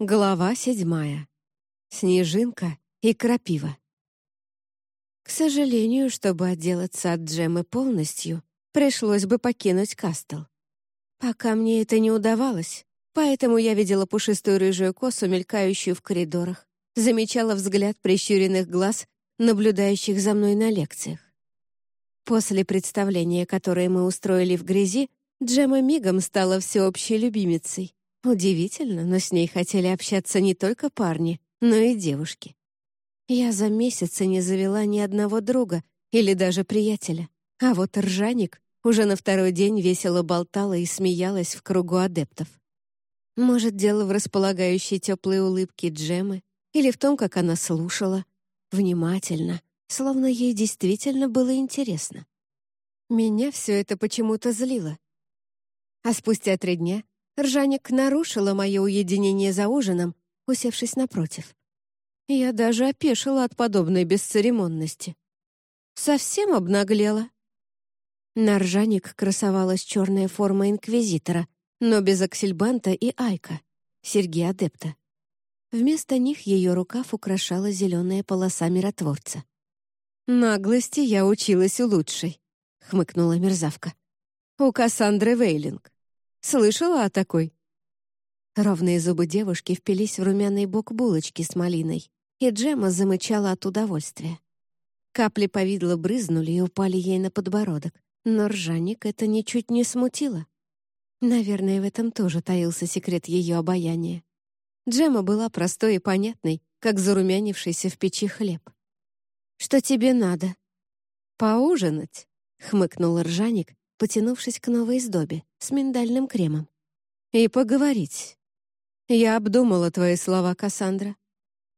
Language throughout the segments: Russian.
Глава седьмая. Снежинка и крапива. К сожалению, чтобы отделаться от Джемы полностью, пришлось бы покинуть Кастл. Пока мне это не удавалось, поэтому я видела пушистую рыжую косу, мелькающую в коридорах, замечала взгляд прищуренных глаз, наблюдающих за мной на лекциях. После представления, которое мы устроили в грязи, Джема мигом стала всеобщей любимицей. Удивительно, но с ней хотели общаться не только парни, но и девушки. Я за месяцы не завела ни одного друга или даже приятеля. А вот ржаник уже на второй день весело болтала и смеялась в кругу адептов. Может, дело в располагающей теплой улыбке Джемы или в том, как она слушала, внимательно, словно ей действительно было интересно. Меня все это почему-то злило. А спустя три дня Ржаник нарушила мое уединение за ужином, усевшись напротив. Я даже опешила от подобной бесцеремонности. Совсем обнаглела. На ржаник красовалась черная форма инквизитора, но без аксельбанта и айка, серьги адепта. Вместо них ее рукав украшала зеленая полоса миротворца. «Наглости я училась у лучшей», — хмыкнула мерзавка. «У Кассандры Вейлинг. Слышала о такой?» Ровные зубы девушки впились в румяный бок булочки с малиной, и Джема замычала от удовольствия. Капли повидла брызнули и упали ей на подбородок, но ржаник это ничуть не смутило. Наверное, в этом тоже таился секрет ее обаяния. Джема была простой и понятной, как зарумянившийся в печи хлеб. «Что тебе надо?» «Поужинать», — хмыкнул ржаник, потянувшись к новой сдобе с миндальным кремом. «И поговорить. Я обдумала твои слова, Кассандра.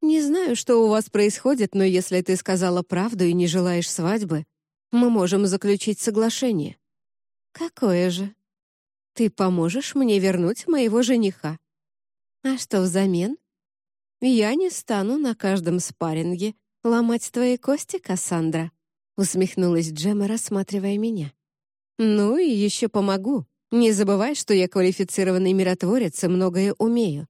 Не знаю, что у вас происходит, но если ты сказала правду и не желаешь свадьбы, мы можем заключить соглашение». «Какое же?» «Ты поможешь мне вернуть моего жениха». «А что взамен?» «Я не стану на каждом спарринге ломать твои кости, Кассандра», усмехнулась Джема, рассматривая меня. «Ну и еще помогу. Не забывай, что я квалифицированный миротворец и многое умею».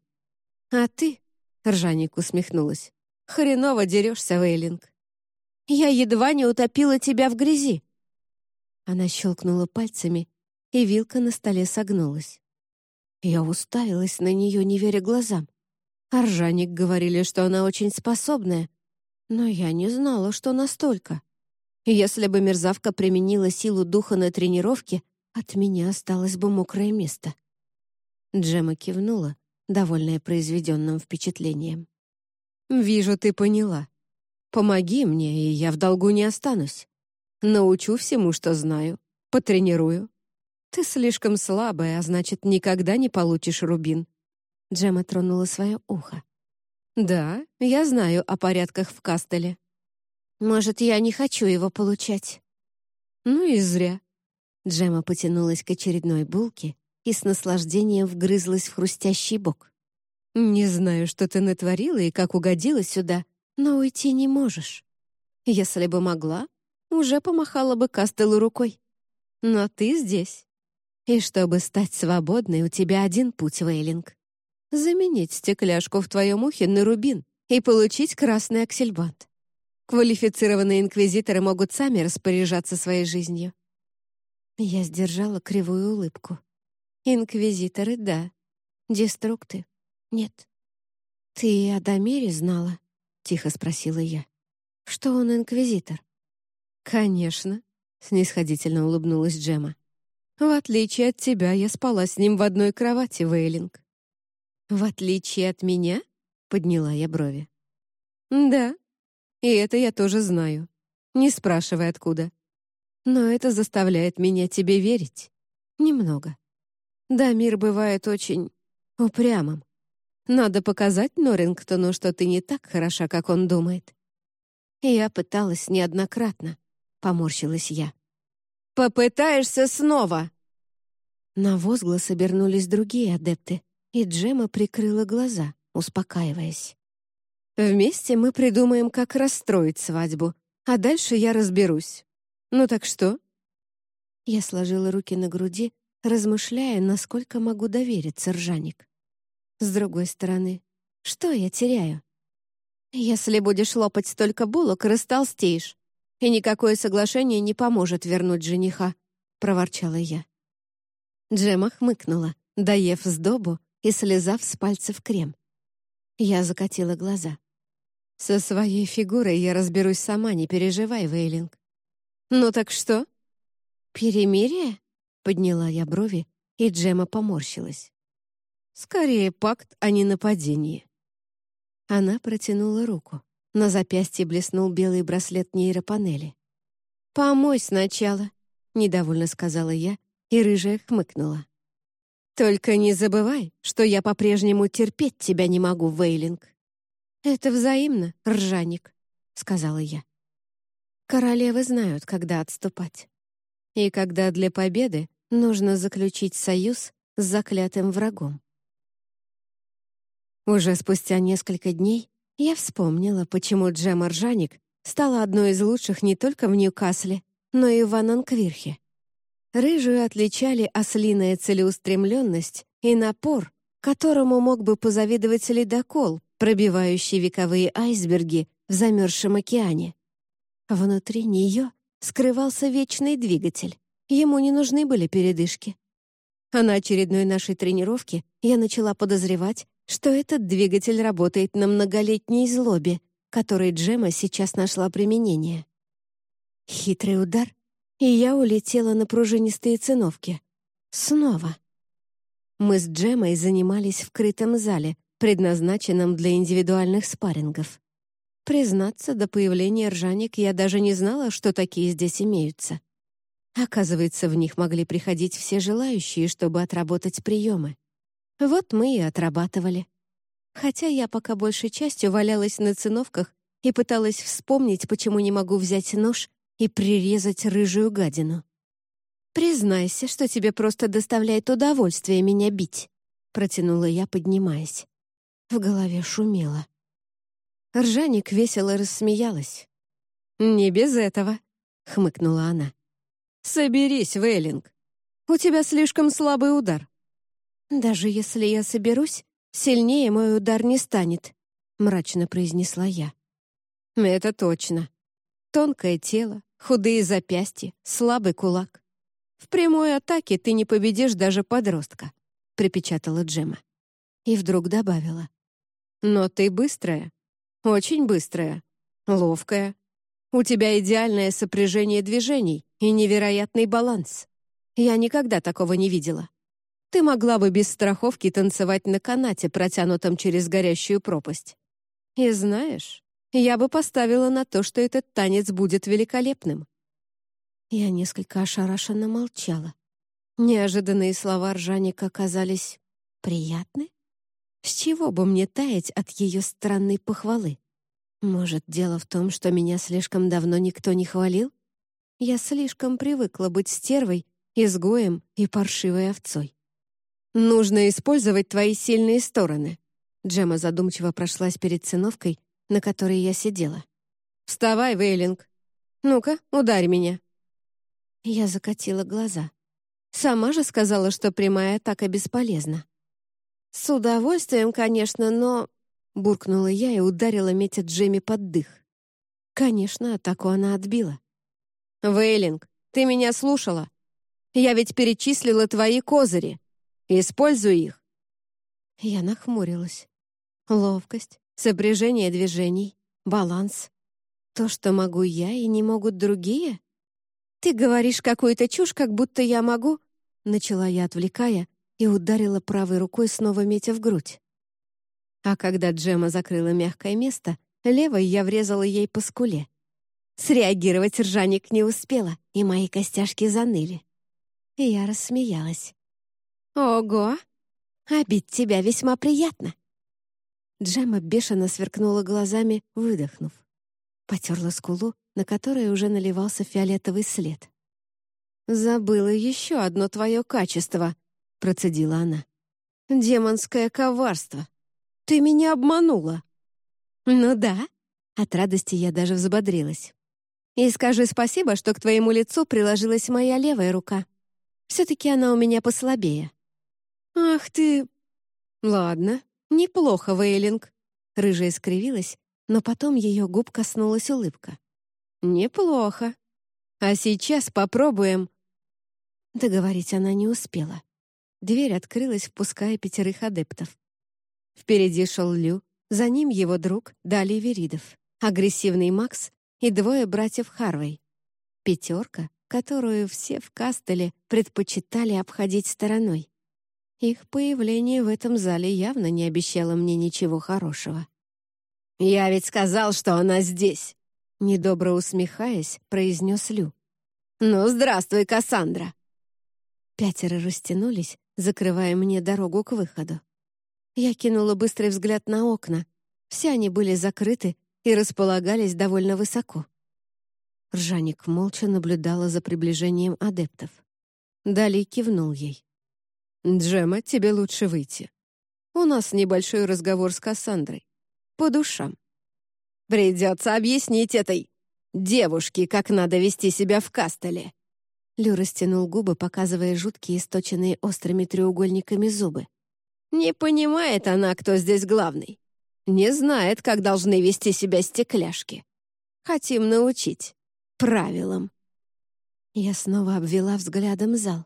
«А ты?» — Ржаник усмехнулась. «Хреново дерешься, Вейлинг. Я едва не утопила тебя в грязи». Она щелкнула пальцами, и вилка на столе согнулась. Я уставилась на нее, не веря глазам. А Ржаник говорили, что она очень способная, но я не знала, что настолько. Если бы мерзавка применила силу духа на тренировке, от меня осталось бы мокрое место. Джема кивнула, довольная произведенным впечатлением. «Вижу, ты поняла. Помоги мне, и я в долгу не останусь. Научу всему, что знаю, потренирую. Ты слишком слабая, а значит, никогда не получишь рубин». Джема тронула свое ухо. «Да, я знаю о порядках в Кастеле. Может, я не хочу его получать?» «Ну и зря». Джема потянулась к очередной булке и с наслаждением вгрызлась в хрустящий бок. «Не знаю, что ты натворила и как угодила сюда, но уйти не можешь. Если бы могла, уже помахала бы Кастелу рукой. Но ты здесь. И чтобы стать свободной, у тебя один путь, Вейлинг. Заменить стекляшку в твоем ухе на рубин и получить красный аксельбант. Квалифицированные инквизиторы могут сами распоряжаться своей жизнью. Я сдержала кривую улыбку. Инквизиторы — да. Деструкты — нет. «Ты о Дамире знала?» — тихо спросила я. «Что он инквизитор?» «Конечно», — снисходительно улыбнулась Джема. «В отличие от тебя, я спала с ним в одной кровати, Вейлинг». «В отличие от меня?» — подняла я брови. «Да», и это я тоже знаю. Не спрашивай, откуда. Но это заставляет меня тебе верить. Немного. Да, мир бывает очень упрямым. Надо показать Норрингтону, что ты не так хороша, как он думает. Я пыталась неоднократно. Поморщилась я. «Попытаешься снова!» На возглас обернулись другие адепты, и Джема прикрыла глаза, успокаиваясь. Вместе мы придумаем, как расстроить свадьбу, а дальше я разберусь. Ну так что?» Я сложила руки на груди, размышляя, насколько могу довериться Ржаник. С другой стороны, Что я теряю? Если будешь лопать столько булок, растолстеешь, и никакое соглашение не поможет вернуть жениха, проворчала я. Джема хмыкнула, доев сдобу и слезав с пальцев крем. Я закатила глаза. «Со своей фигурой я разберусь сама, не переживай, Вейлинг». «Ну так что?» «Перемирие?» — подняла я брови, и Джема поморщилась. «Скорее пакт, а не нападение». Она протянула руку. На запястье блеснул белый браслет нейропанели. «Помой сначала», — недовольно сказала я, и рыжая хмыкнула. «Только не забывай, что я по-прежнему терпеть тебя не могу, Вейлинг». «Это взаимно, ржаник», — сказала я. Королевы знают, когда отступать. И когда для победы нужно заключить союз с заклятым врагом. Уже спустя несколько дней я вспомнила, почему Джема Ржаник стала одной из лучших не только в Ньюкасле, но и в Ананквирхе. Рыжую отличали ослиная целеустремленность и напор, которому мог бы позавидовать ледокол, пробивающий вековые айсберги в замерзшем океане. Внутри нее скрывался вечный двигатель. Ему не нужны были передышки. А на очередной нашей тренировке я начала подозревать, что этот двигатель работает на многолетней злобе, которой Джема сейчас нашла применение. Хитрый удар, и я улетела на пружинистые циновки. Снова. Мы с Джемой занимались в крытом зале, предназначенном для индивидуальных спаррингов. Признаться, до появления ржаник я даже не знала, что такие здесь имеются. Оказывается, в них могли приходить все желающие, чтобы отработать приемы. Вот мы и отрабатывали. Хотя я пока большей частью валялась на циновках и пыталась вспомнить, почему не могу взять нож и прирезать рыжую гадину. «Признайся, что тебе просто доставляет удовольствие меня бить», — протянула я, поднимаясь. В голове шумело. Ржаник весело рассмеялась. «Не без этого», — хмыкнула она. «Соберись, Вейлинг. У тебя слишком слабый удар». «Даже если я соберусь, сильнее мой удар не станет», — мрачно произнесла я. «Это точно. Тонкое тело, Худые запястья, слабый кулак. В прямой атаке ты не победишь даже подростка», — припечатала Джема. И вдруг добавила. «Но ты быстрая, очень быстрая, ловкая. У тебя идеальное сопряжение движений и невероятный баланс. Я никогда такого не видела. Ты могла бы без страховки танцевать на канате, протянутом через горящую пропасть. И знаешь, я бы поставила на то, что этот танец будет великолепным». Я несколько ошарашенно молчала. Неожиданные слова Ржаника казались приятны. С чего бы мне таять от ее странной похвалы? Может, дело в том, что меня слишком давно никто не хвалил? Я слишком привыкла быть стервой, изгоем и паршивой овцой. «Нужно использовать твои сильные стороны», Джема задумчиво прошлась перед циновкой, на которой я сидела. «Вставай, Вейлинг! Ну-ка, ударь меня!» Я закатила глаза. Сама же сказала, что прямая атака бесполезна. «С удовольствием, конечно, но...» Буркнула я и ударила метя Джемми под дых. Конечно, атаку она отбила. «Вейлинг, ты меня слушала? Я ведь перечислила твои козыри. Используй их». Я нахмурилась. Ловкость, Сопряжение движений, баланс. То, что могу я и не могут другие? Ты говоришь какую-то чушь, как будто я могу... Начала я, отвлекая, и ударила правой рукой, снова метя в грудь. А когда Джема закрыла мягкое место, левой я врезала ей по скуле. Среагировать ржаник не успела, и мои костяшки заныли. И я рассмеялась. «Ого! А бить тебя весьма приятно. Джема бешено сверкнула глазами, выдохнув. Потерла скулу, на которой уже наливался фиолетовый след. «Забыла еще одно твое качество», — процедила она. «Демонское коварство. Ты меня обманула». «Ну да». От радости я даже взбодрилась. «И скажи спасибо, что к твоему лицу приложилась моя левая рука. Все-таки она у меня послабее». «Ах ты...» «Ладно, «Неплохо, Вейлинг», Рыжая скривилась, но потом ее губ коснулась улыбка. «Неплохо. А сейчас попробуем...» Договорить она не успела. Дверь открылась, впуская пятерых адептов. Впереди шел Лю, за ним его друг Дали Веридов, агрессивный Макс и двое братьев Харвей. Пятерка, которую все в Кастеле предпочитали обходить стороной. Их появление в этом зале явно не обещало мне ничего хорошего. «Я ведь сказал, что она здесь!» Недобро усмехаясь, произнес Лю. «Ну, здравствуй, Кассандра!» Пятеро растянулись, закрывая мне дорогу к выходу. Я кинула быстрый взгляд на окна. Все они были закрыты и располагались довольно высоко. Ржаник молча наблюдала за приближением адептов. Далее кивнул ей. «Джема, тебе лучше выйти. У нас небольшой разговор с Кассандрой. По душам. Придется объяснить этой девушке, как надо вести себя в Кастеле». Лю растянул губы, показывая жуткие, источенные острыми треугольниками зубы. «Не понимает она, кто здесь главный. Не знает, как должны вести себя стекляшки. Хотим научить. Правилам». Я снова обвела взглядом зал.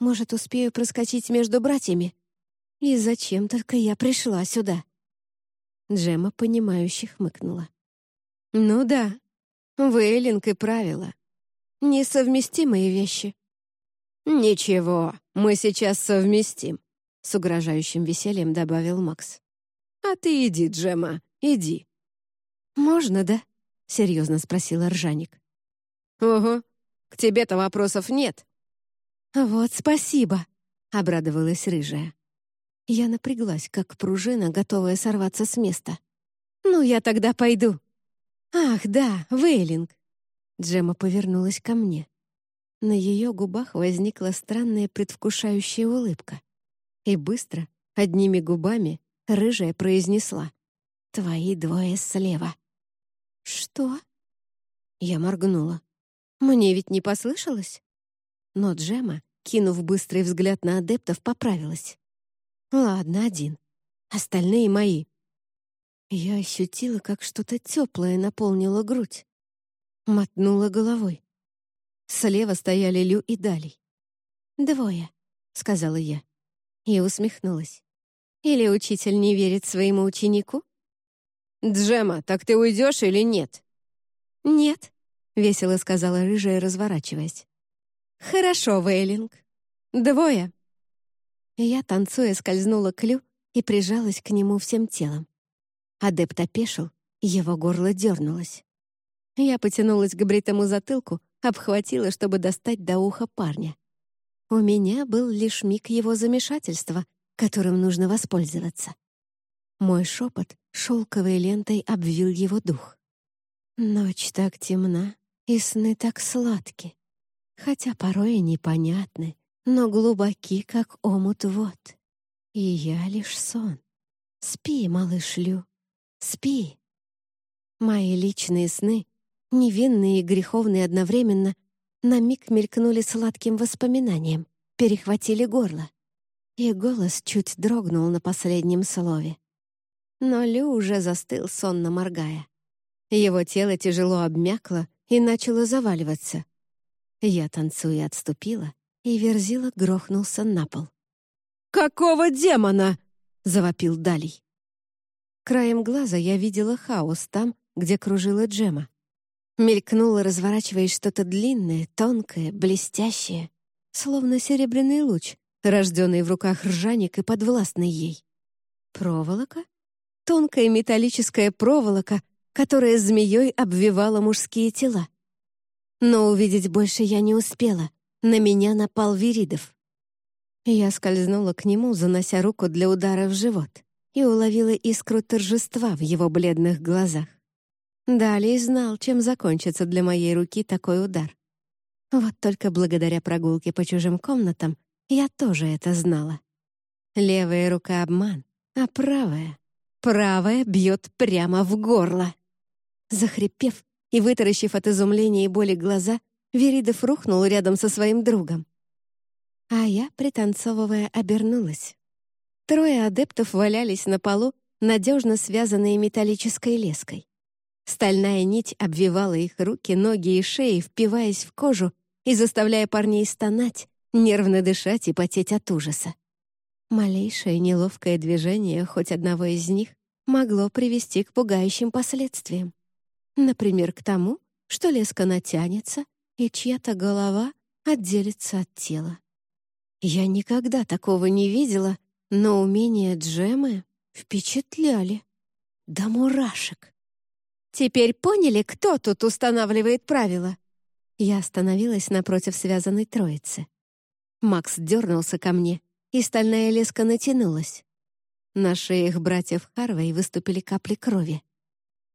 Может, успею проскочить между братьями? И зачем только я пришла сюда?» Джема, понимающе хмыкнула. «Ну да, Вейлинг и правила. Несовместимые вещи». «Ничего, мы сейчас совместим», — с угрожающим весельем добавил Макс. «А ты иди, Джема, иди». «Можно, да?» — серьезно спросила Ржаник. «Угу. К тебе-то вопросов нет», «Вот спасибо!» — обрадовалась рыжая. Я напряглась, как пружина, готовая сорваться с места. «Ну, я тогда пойду». «Ах, да, Вейлинг!» Джема повернулась ко мне. На ее губах возникла странная предвкушающая улыбка. И быстро, одними губами, рыжая произнесла. «Твои двое слева». «Что?» Я моргнула. «Мне ведь не послышалось?» Но Джема, кинув быстрый взгляд на адептов, поправилась. «Ладно, один. Остальные мои». Я ощутила, как что-то теплое наполнило грудь. Мотнула головой. Слева стояли Лю и Далей. «Двое», — сказала я. И усмехнулась. «Или учитель не верит своему ученику?» «Джема, так ты уйдешь или нет?» «Нет», — весело сказала рыжая, разворачиваясь. «Хорошо, Вейлинг. Двое». Я, танцуя, скользнула к Лю и прижалась к нему всем телом. Адепт опешил, его горло дернулось. Я потянулась к бритому затылку, обхватила, чтобы достать до уха парня. У меня был лишь миг его замешательства, которым нужно воспользоваться. Мой шепот шелковой лентой обвил его дух. Ночь так темна, и сны так сладки хотя порой и непонятны, но глубоки, как омут вод. И я лишь сон. Спи, малыш Лю, спи. Мои личные сны, невинные и греховные одновременно, на миг мелькнули сладким воспоминанием, перехватили горло. И голос чуть дрогнул на последнем слове. Но Лю уже застыл, сонно моргая. Его тело тяжело обмякло и начало заваливаться. Я, танцуя, отступила, и Верзила грохнулся на пол. «Какого демона?» — завопил Далий. Краем глаза я видела хаос там, где кружила Джема. Мелькнуло, разворачиваясь что-то длинное, тонкое, блестящее, словно серебряный луч, рожденный в руках ржаник и подвластный ей. Проволока? Тонкая металлическая проволока, которая змеей обвивала мужские тела. Но увидеть больше я не успела. На меня напал Виридов. Я скользнула к нему, занося руку для удара в живот, и уловила искру торжества в его бледных глазах. Далее знал, чем закончится для моей руки такой удар. Вот только благодаря прогулке по чужим комнатам я тоже это знала. Левая рука — обман, а правая... Правая бьет прямо в горло. Захрипев, и, вытаращив от изумления и боли глаза, Веридов рухнул рядом со своим другом. А я, пританцовывая, обернулась. Трое адептов валялись на полу, надежно связанные металлической леской. Стальная нить обвивала их руки, ноги и шеи, впиваясь в кожу и заставляя парней стонать, нервно дышать и потеть от ужаса. Малейшее неловкое движение хоть одного из них могло привести к пугающим последствиям. Например, к тому, что леска натянется, и чья-то голова отделится от тела. Я никогда такого не видела, но умения Джемы впечатляли. До мурашек. Теперь поняли, кто тут устанавливает правила? Я остановилась напротив связанной троицы. Макс дернулся ко мне, и стальная леска натянулась. На шеях братьев Харвей выступили капли крови.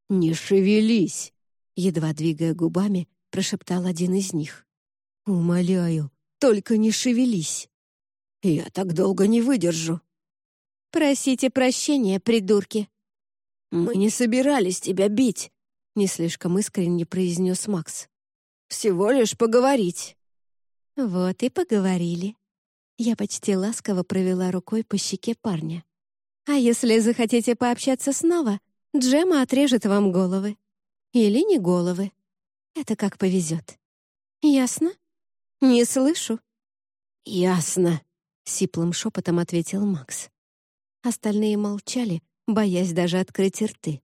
«Не шевелись!» — едва двигая губами, прошептал один из них. «Умоляю, только не шевелись! Я так долго не выдержу!» «Просите прощения, придурки!» «Мы не собирались тебя бить!» — не слишком искренне произнес Макс. «Всего лишь поговорить!» «Вот и поговорили!» Я почти ласково провела рукой по щеке парня. «А если захотите пообщаться снова, Джема отрежет вам головы. Или не головы. Это как повезет. Ясно? Не слышу. Ясно, сиплым шепотом ответил Макс. Остальные молчали, боясь даже открыть рты.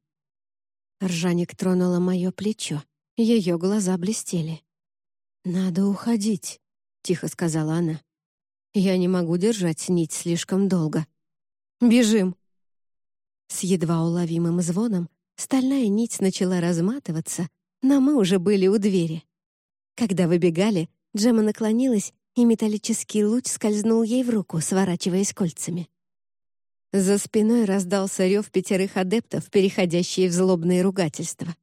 Ржаник тронула мое плечо. Ее глаза блестели. «Надо уходить», — тихо сказала она. «Я не могу держать нить слишком долго. Бежим!» С едва уловимым звоном стальная нить начала разматываться, но мы уже были у двери. Когда выбегали, Джема наклонилась, и металлический луч скользнул ей в руку, сворачиваясь кольцами. За спиной раздался рев пятерых адептов, переходящие в злобные ругательства.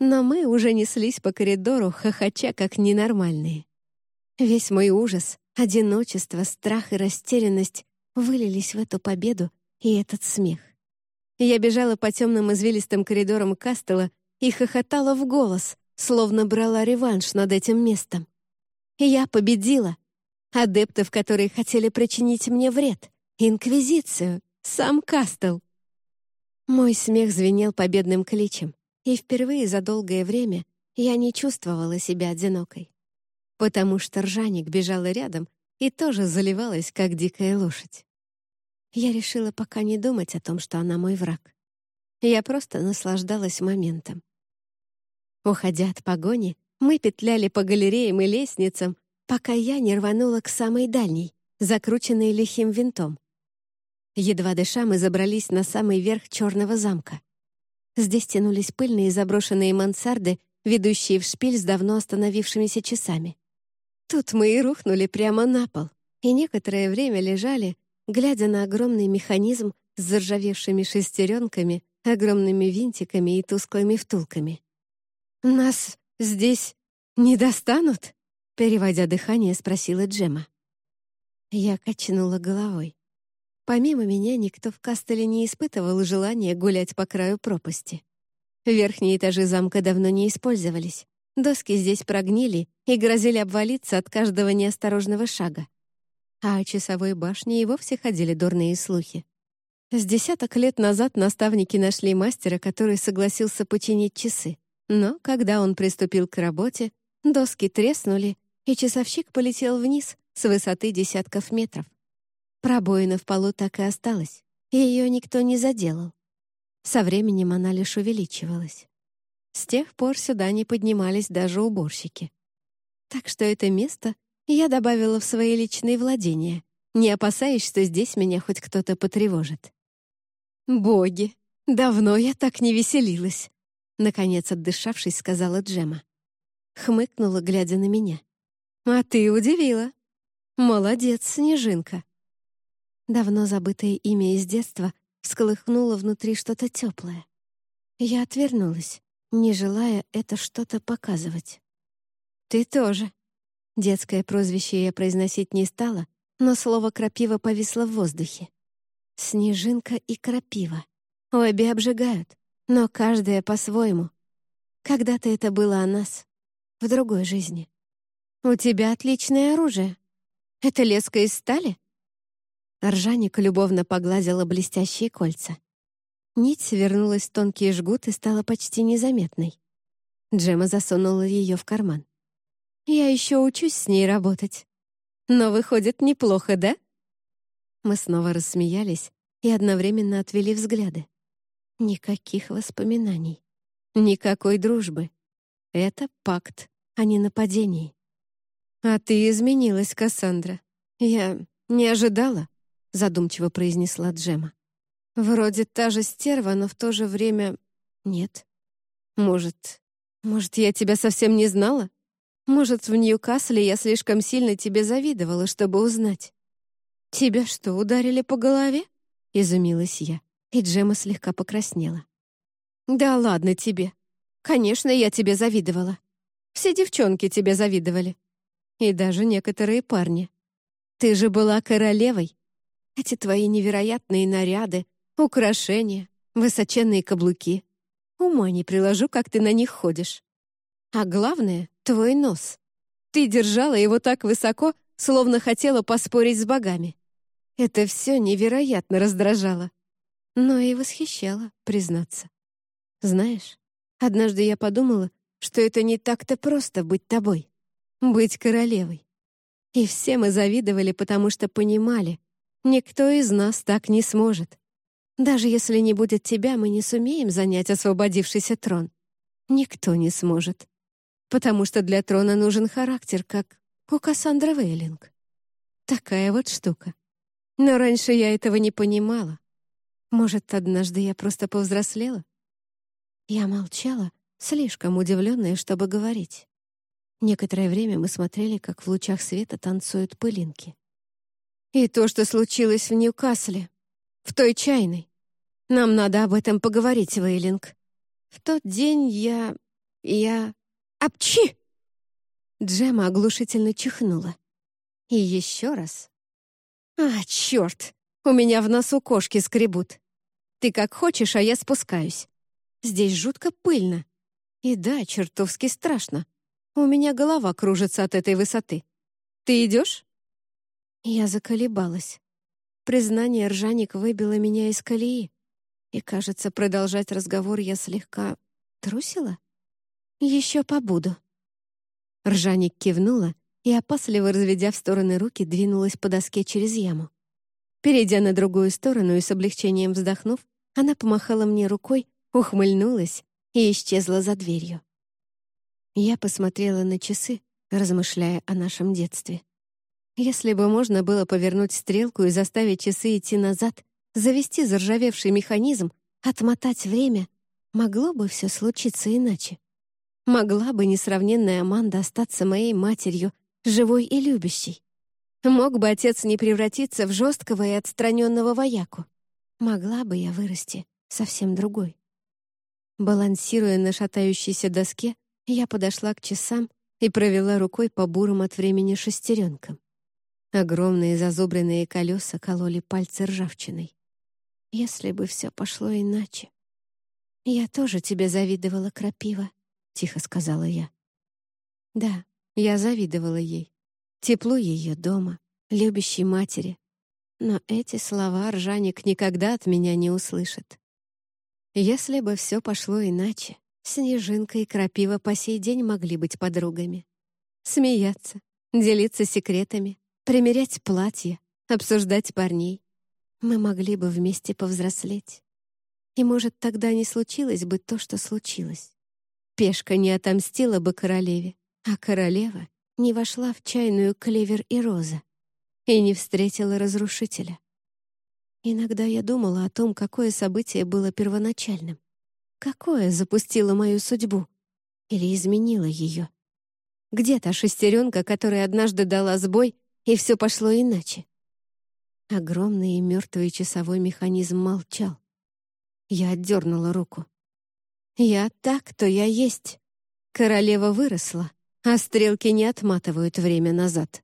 Но мы уже неслись по коридору, хохоча как ненормальные. Весь мой ужас, одиночество, страх и растерянность вылились в эту победу и этот смех. Я бежала по темным извилистым коридорам Кастела и хохотала в голос, словно брала реванш над этим местом. Я победила. Адептов, которые хотели причинить мне вред. Инквизицию. Сам Кастел. Мой смех звенел победным кличем, и впервые за долгое время я не чувствовала себя одинокой. Потому что ржаник бежала рядом и тоже заливалась, как дикая лошадь. Я решила пока не думать о том, что она мой враг. Я просто наслаждалась моментом. Уходя от погони, мы петляли по галереям и лестницам, пока я не рванула к самой дальней, закрученной лихим винтом. Едва дыша, мы забрались на самый верх черного замка. Здесь тянулись пыльные заброшенные мансарды, ведущие в шпиль с давно остановившимися часами. Тут мы и рухнули прямо на пол, и некоторое время лежали, глядя на огромный механизм с заржавевшими шестеренками, огромными винтиками и тусклыми втулками. «Нас здесь не достанут?» Переводя дыхание, спросила Джема. Я качнула головой. Помимо меня никто в Кастеле не испытывал желания гулять по краю пропасти. Верхние этажи замка давно не использовались. Доски здесь прогнили и грозили обвалиться от каждого неосторожного шага а о часовой башне и вовсе ходили дурные слухи. С десяток лет назад наставники нашли мастера, который согласился починить часы. Но когда он приступил к работе, доски треснули, и часовщик полетел вниз с высоты десятков метров. Пробоина в полу так и осталась, и ее никто не заделал. Со временем она лишь увеличивалась. С тех пор сюда не поднимались даже уборщики. Так что это место я добавила в свои личные владения, не опасаясь, что здесь меня хоть кто-то потревожит. «Боги, давно я так не веселилась», — наконец отдышавшись, сказала Джема. Хмыкнула, глядя на меня. «А ты удивила. Молодец, Снежинка». Давно забытое имя из детства всколыхнуло внутри что-то теплое. Я отвернулась, не желая это что-то показывать. «Ты тоже», Детское прозвище я произносить не стала, но слово «крапива» повисло в воздухе. Снежинка и крапива. Обе обжигают, но каждая по-своему. Когда-то это было о нас, в другой жизни. «У тебя отличное оружие. Это леска из стали?» Ржаник любовно погладила блестящие кольца. Нить свернулась в тонкий жгут и стала почти незаметной. Джема засунула ее в карман. «Я еще учусь с ней работать. Но выходит неплохо, да?» Мы снова рассмеялись и одновременно отвели взгляды. Никаких воспоминаний. Никакой дружбы. Это пакт, а не нападение. «А ты изменилась, Кассандра. Я не ожидала», — задумчиво произнесла Джема. «Вроде та же стерва, но в то же время нет. Может, может, я тебя совсем не знала? Может, в Ньюкасле я слишком сильно тебе завидовала, чтобы узнать?» «Тебя что, ударили по голове?» — изумилась я, и Джема слегка покраснела. «Да ладно тебе. Конечно, я тебе завидовала. Все девчонки тебе завидовали. И даже некоторые парни. Ты же была королевой. Эти твои невероятные наряды, украшения, высоченные каблуки. Ума не приложу, как ты на них ходишь. А главное — твой нос. Ты держала его так высоко, словно хотела поспорить с богами. Это все невероятно раздражало. Но и восхищало, признаться. Знаешь, однажды я подумала, что это не так-то просто быть тобой, быть королевой. И все мы завидовали, потому что понимали, никто из нас так не сможет. Даже если не будет тебя, мы не сумеем занять освободившийся трон. Никто не сможет. Потому что для трона нужен характер, как у Кассандры Вейлинг. Такая вот штука. Но раньше я этого не понимала. Может, однажды я просто повзрослела? Я молчала, слишком удивленная, чтобы говорить. Некоторое время мы смотрели, как в лучах света танцуют пылинки. И то, что случилось в Ньюкасле, в той чайной. Нам надо об этом поговорить, Вейлинг. В тот день я... я... Апчи! Джема оглушительно чихнула. И еще раз. А, черт! У меня в носу кошки скребут. Ты как хочешь, а я спускаюсь. Здесь жутко пыльно. И да, чертовски страшно. У меня голова кружится от этой высоты. Ты идешь? Я заколебалась. Признание ржаник выбило меня из колеи. И, кажется, продолжать разговор я слегка трусила. Еще побуду. Ржаник кивнула и, опасливо разведя в стороны руки, двинулась по доске через яму. Перейдя на другую сторону и с облегчением вздохнув, она помахала мне рукой, ухмыльнулась и исчезла за дверью. Я посмотрела на часы, размышляя о нашем детстве. Если бы можно было повернуть стрелку и заставить часы идти назад, завести заржавевший механизм, отмотать время, могло бы все случиться иначе. Могла бы несравненная Аманда остаться моей матерью, живой и любящей. Мог бы отец не превратиться в жесткого и отстраненного вояку. Могла бы я вырасти совсем другой. Балансируя на шатающейся доске, я подошла к часам и провела рукой по бурым от времени шестеренкам. Огромные зазубренные колеса кололи пальцы ржавчиной. Если бы все пошло иначе. «Я тоже тебе завидовала, крапива», — тихо сказала я. Да, я завидовала ей. Теплу ее дома, любящей матери, но эти слова Ржаник никогда от меня не услышит. Если бы все пошло иначе, Снежинка и Крапива по сей день могли быть подругами. Смеяться, делиться секретами, примерять платья, обсуждать парней. Мы могли бы вместе повзрослеть. И, может, тогда не случилось бы то, что случилось. Пешка не отомстила бы королеве, а королева не вошла в чайную клевер и роза и не встретила разрушителя. Иногда я думала о том, какое событие было первоначальным. Какое запустило мою судьбу? Или изменило ее? Где та шестеренка, которая однажды дала сбой, и все пошло иначе? Огромный и мертвый часовой механизм молчал. Я отдернула руку. «Я так, кто я есть. Королева выросла, а стрелки не отматывают время назад».